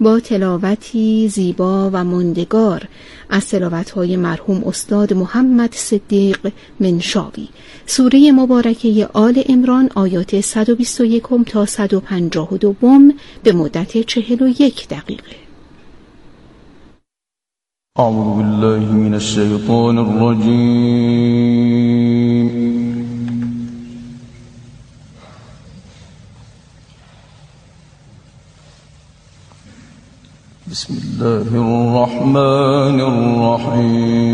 با تلاوتی زیبا و مندگار از های مرحوم استاد محمد صدیق منشاوی. سوره مبارکه آل امران آیات 121 تا 152 به مدت 41 دقیقه. أعوذ بالله من الشيطان الرجيم بسم الله الرحمن الرحيم.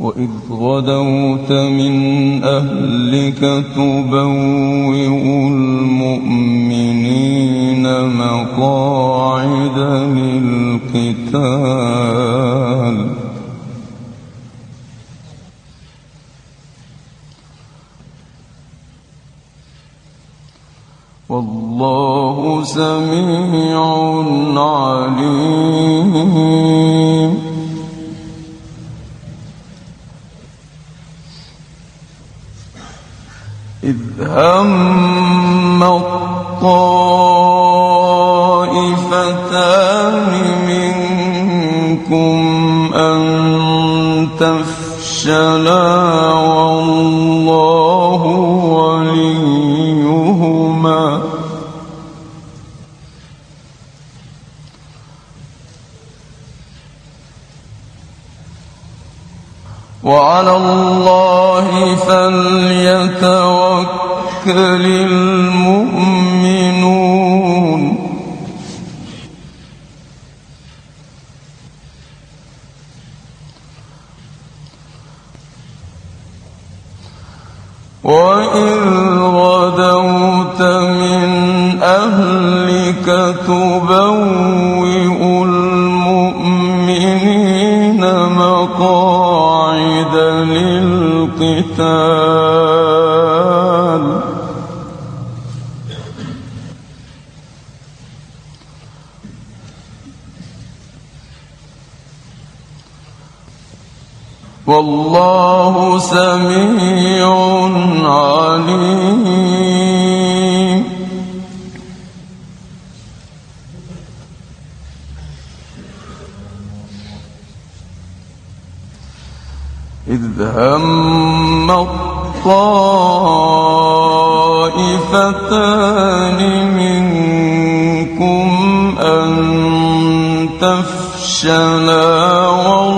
وإذ غدوت من أهلك تبوئ المؤمنين مقاعد للقتال. والله سميع عليم. إذ هم الطائفتان منكم أن تفشلا وعلى الله فليتوكل إذ هم الطائفتان منكم أن تفشلا والله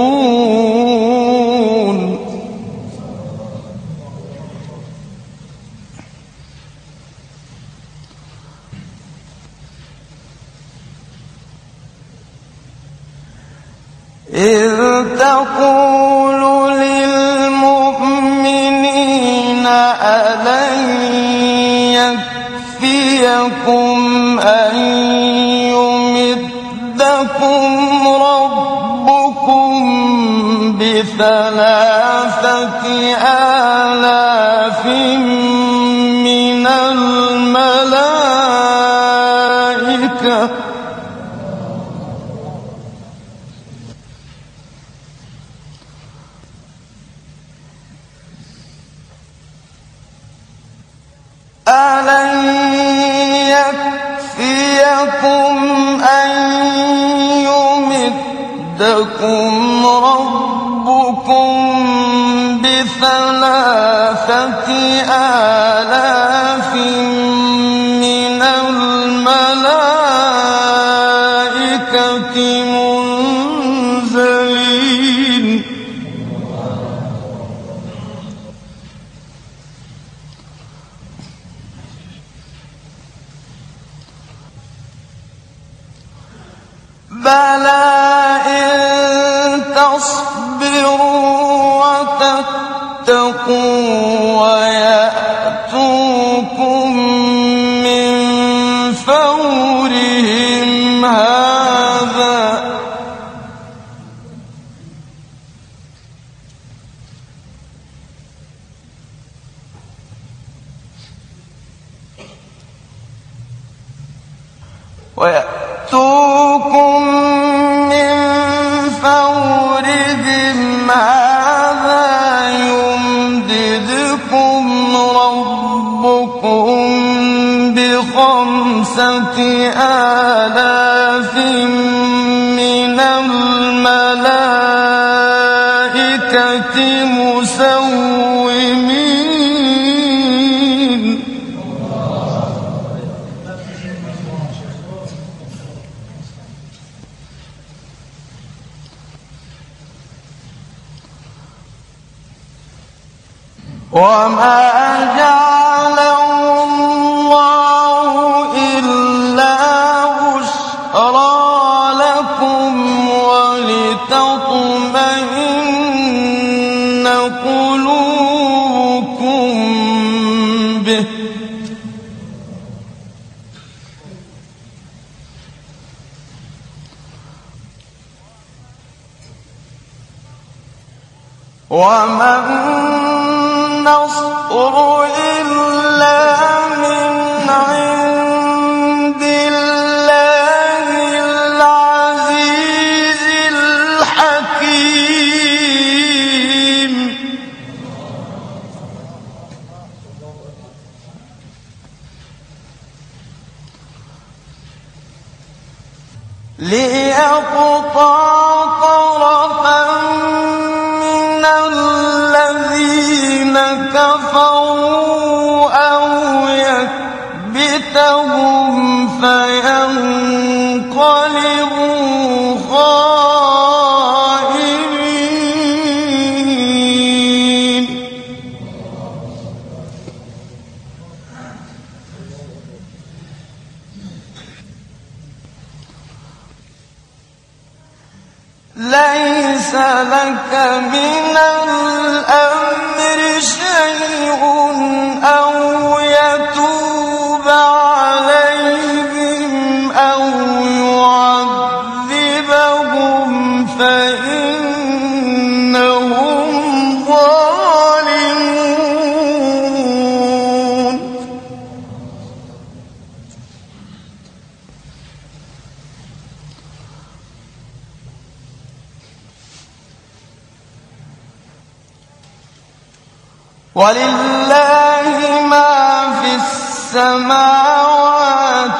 ربكم بثلاثة آلاف من الملائكة. ألن يكفيكم أن يمدكم ربكم بثلاثة آلاف بخمسة وما إلا من عند الله العزيز الحكيم ليقطع algum ولله ما في السماوات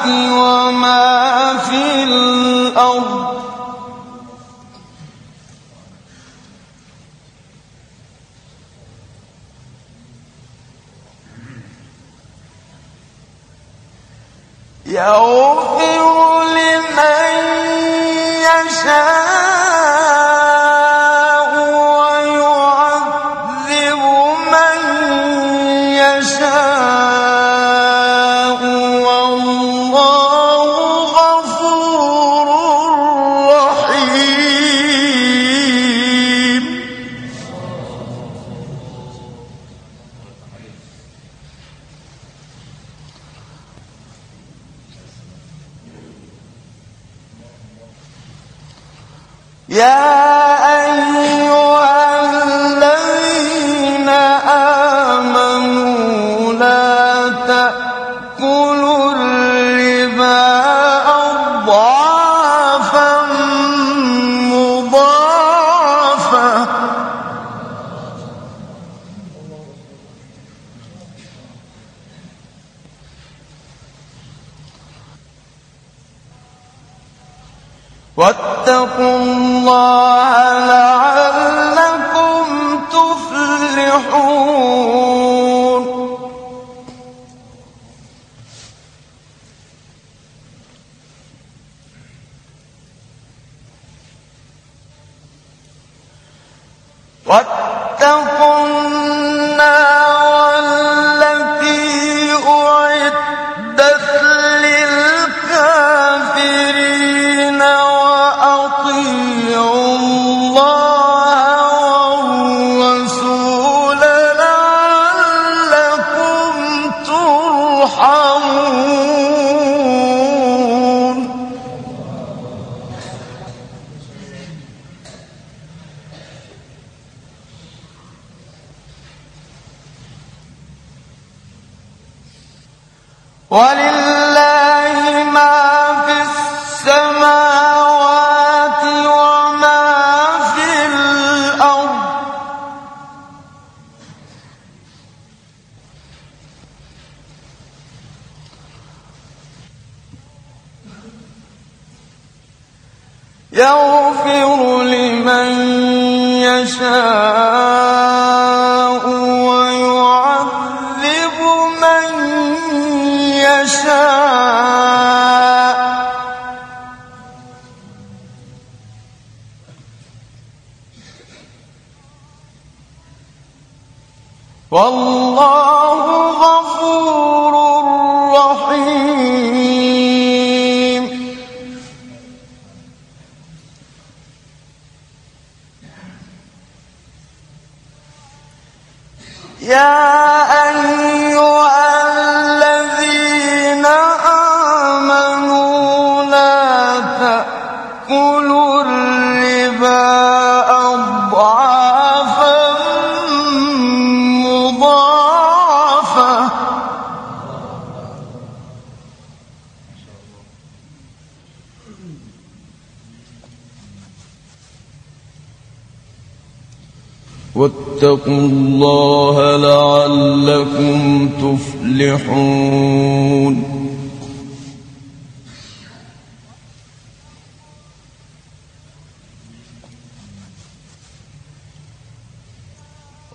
وما في الأرض. يغفر لمن يشاء واتقوا الله يغفر لمن يشاء.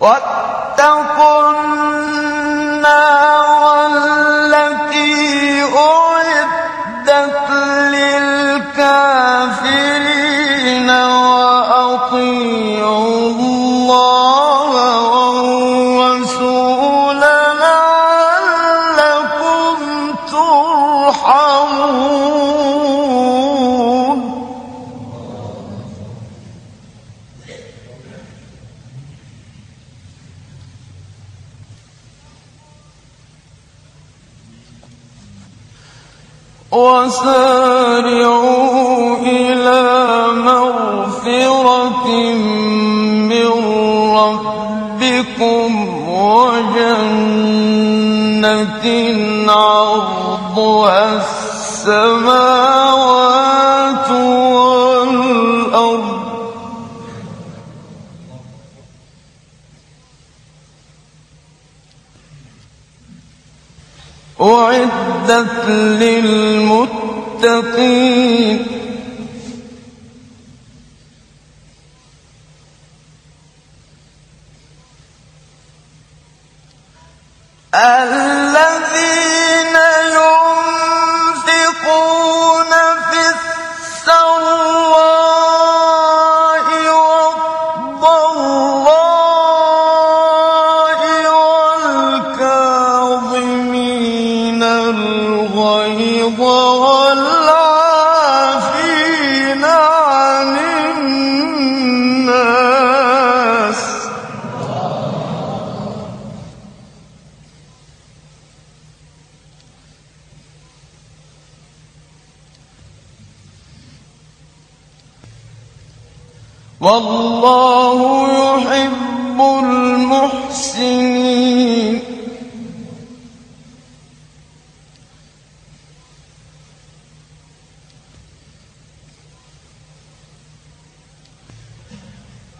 واتقوا الذين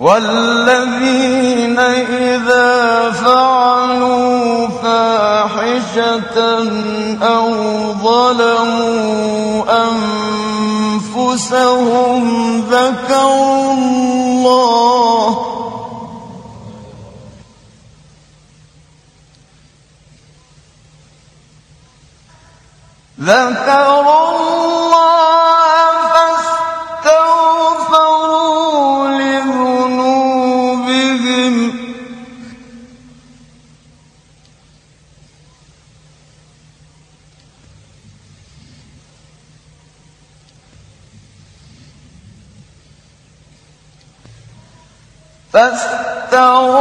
والذين إذا فعلوا فاحشة أو ظلموا أنفسهم ذكروا الله ذكروا فاستوى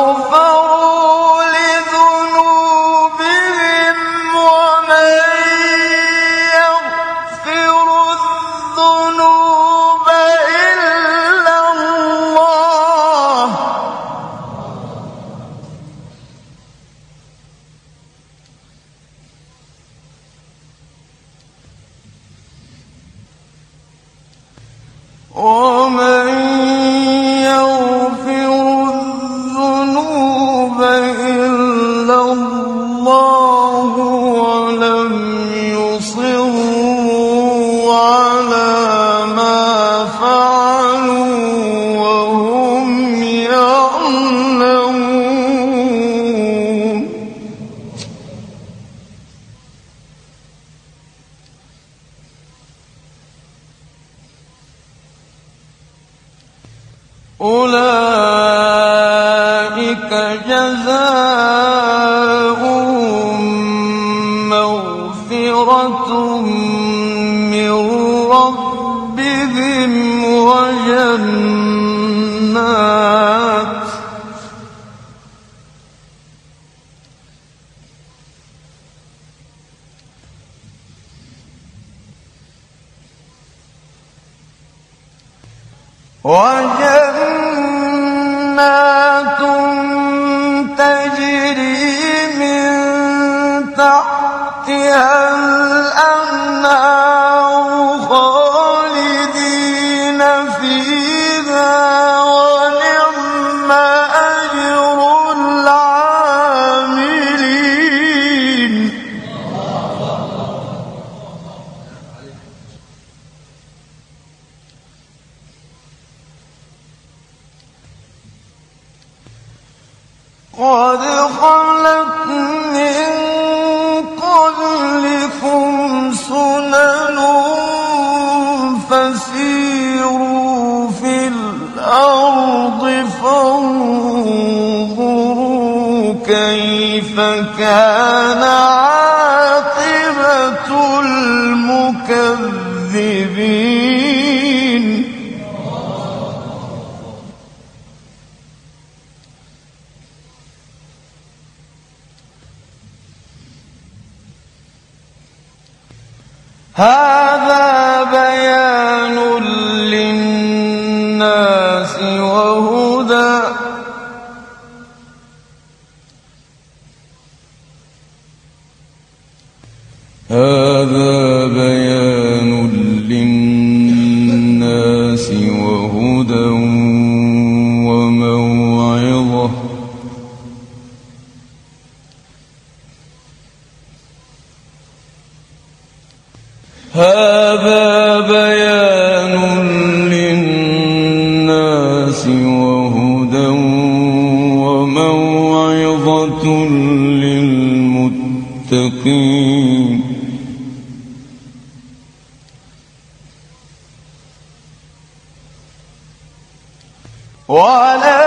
أولئك جزاؤهم كان ولا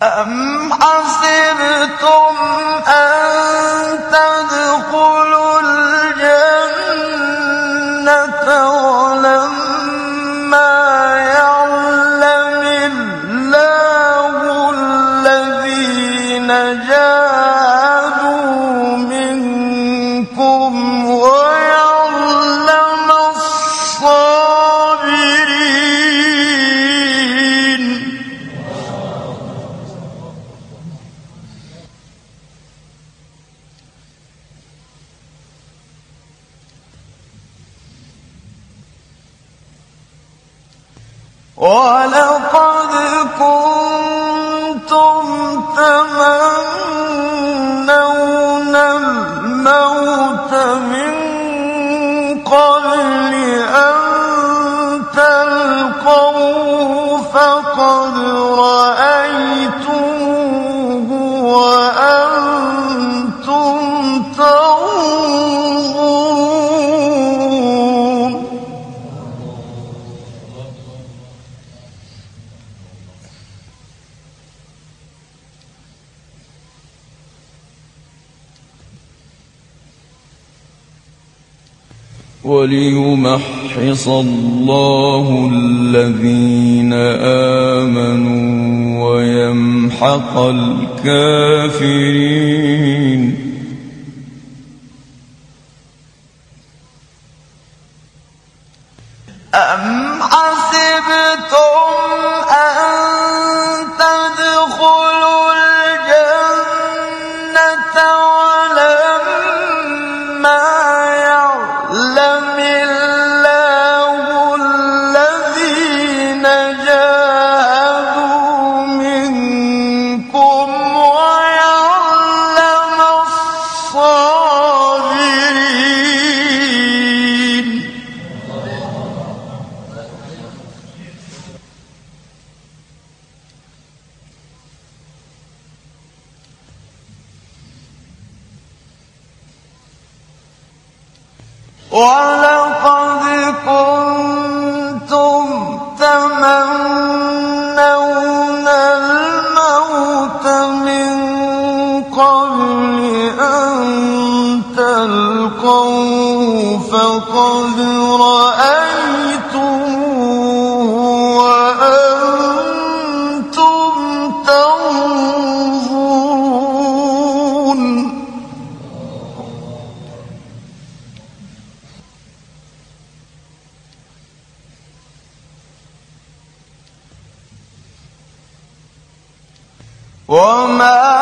Um, وليمحص الله الذين آمنوا ويمحق الكافرين. أم فَقَدْ وَأَنتُمْ تَنظُرُونَ. وَمَا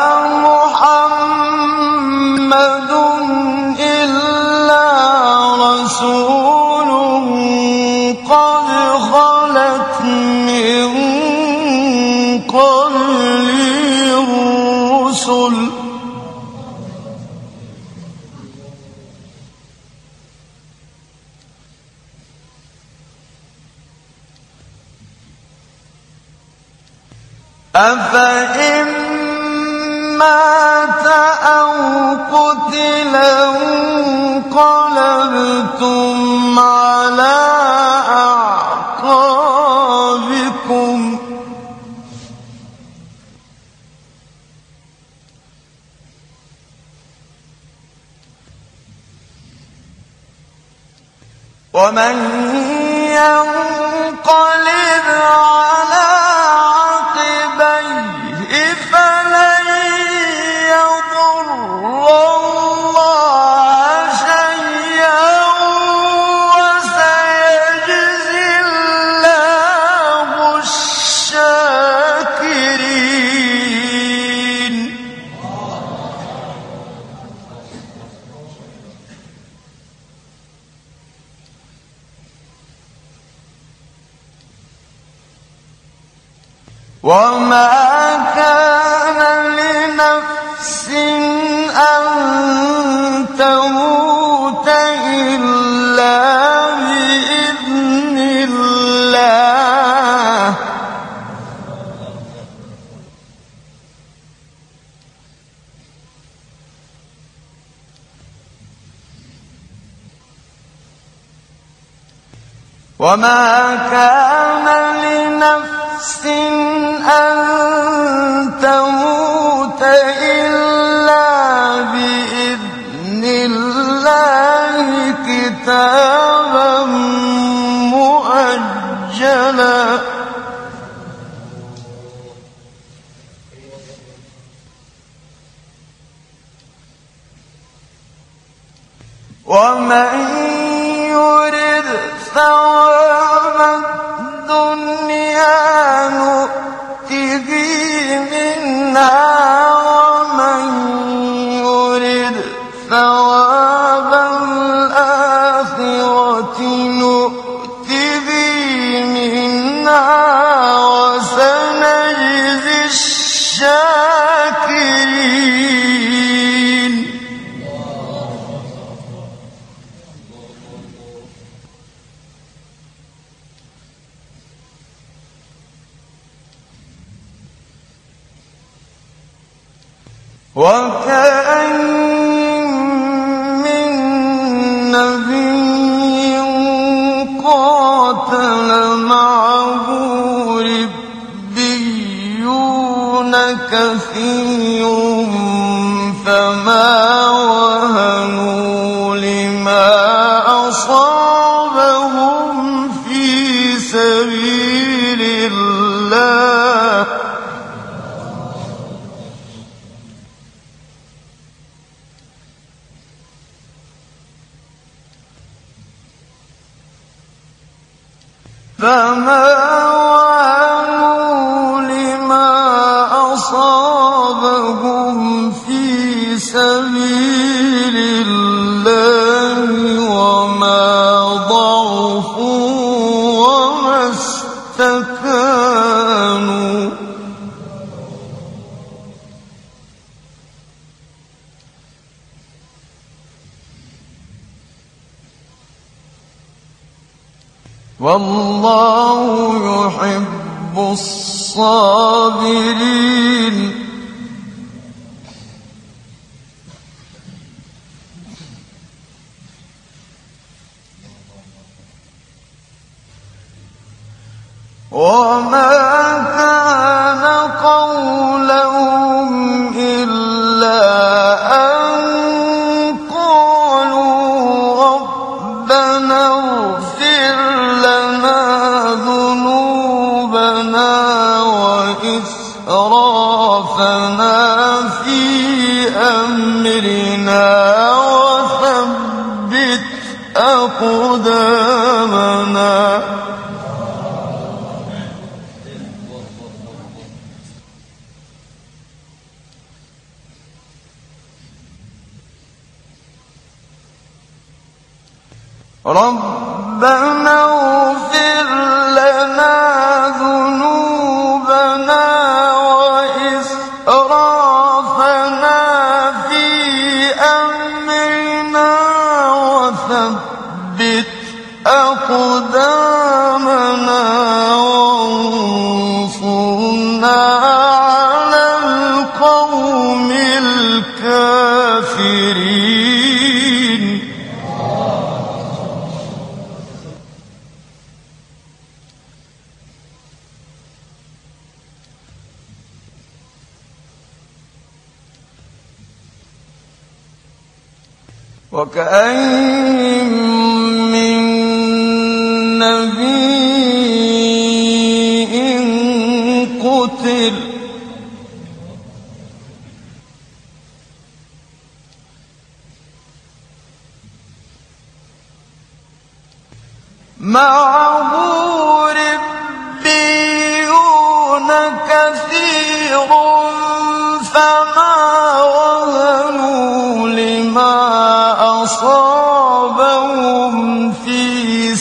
ثم على أعقابكم. ومن وما سبيل الله. ربنا اغفر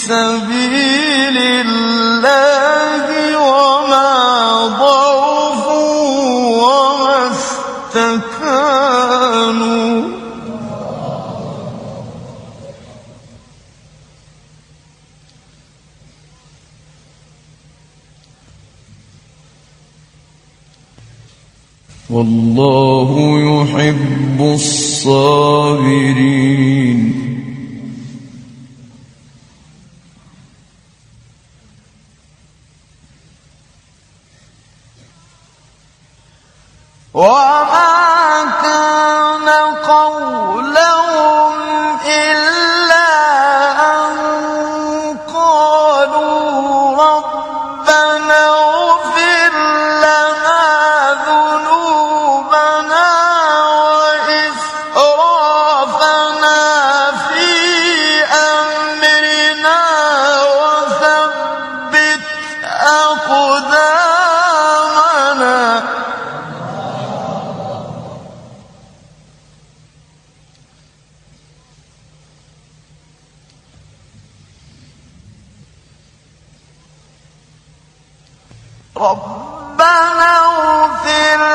سبيل الله وما ضعفوا وما استكانوا. والله يحب الصالحين ربنا اغفر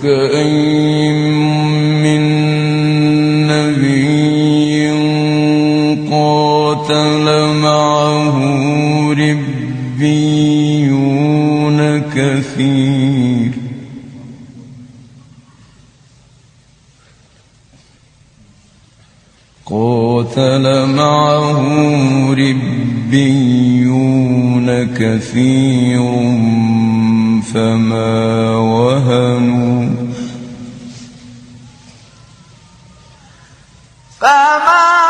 وكأي من نبي قاتل معه ربيون كثير فما فما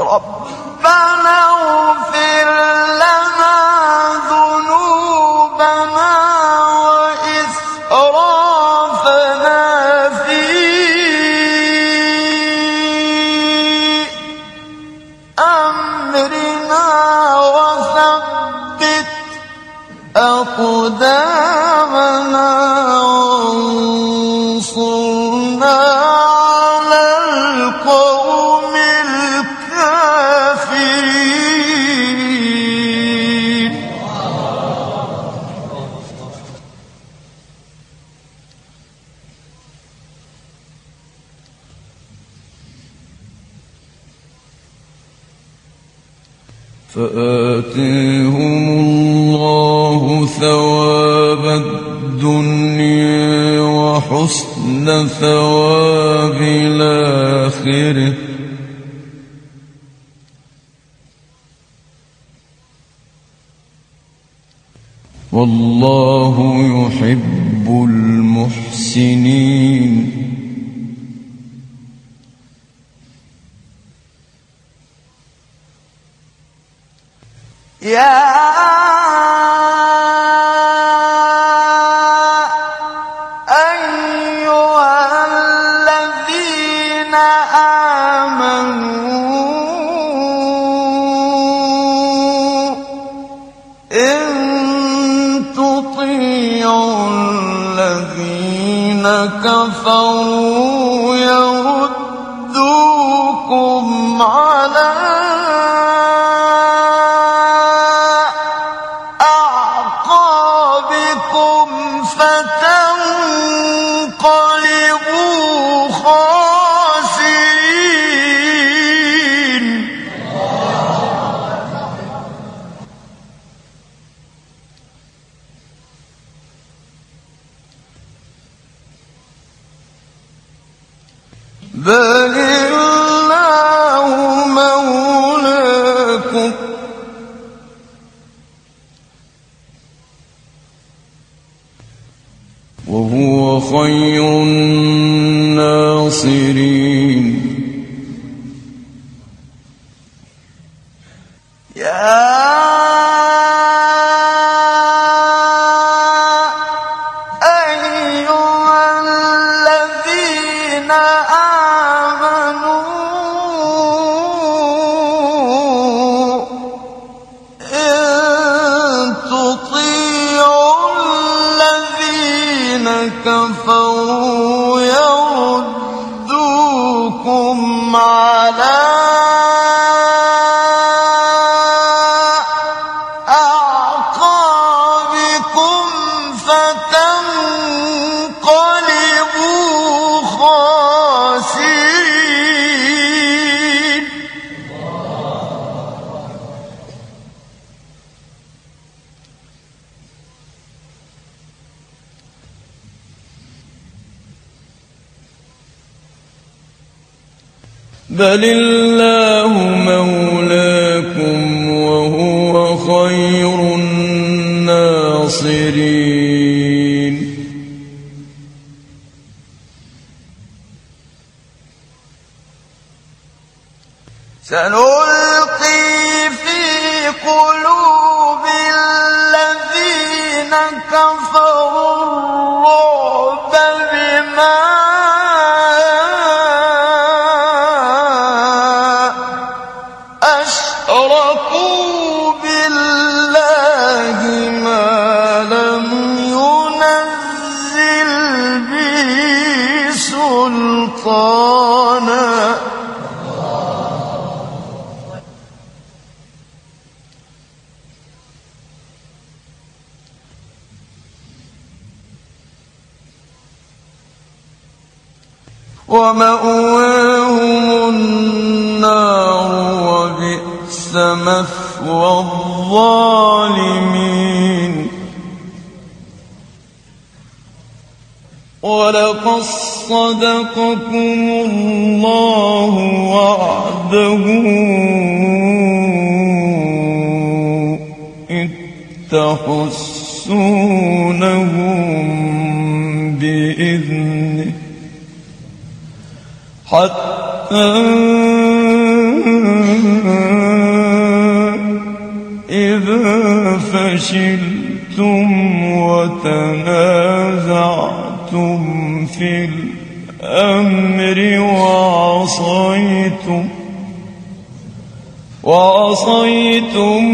ربنا اغفر ثواب الآخرة والله يحب المحسنين. يا Yeah. كفر وتنازعتم في الأمر وعصيتم وعصيتم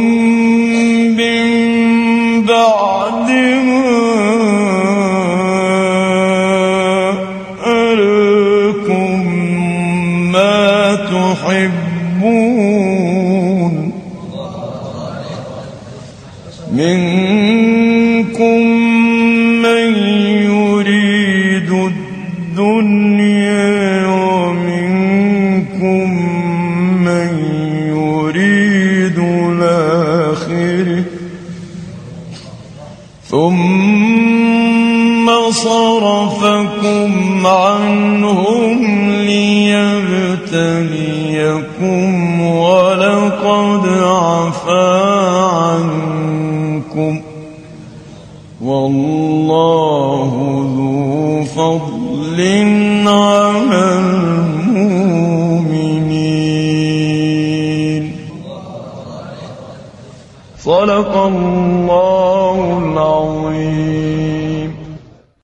الله العظيم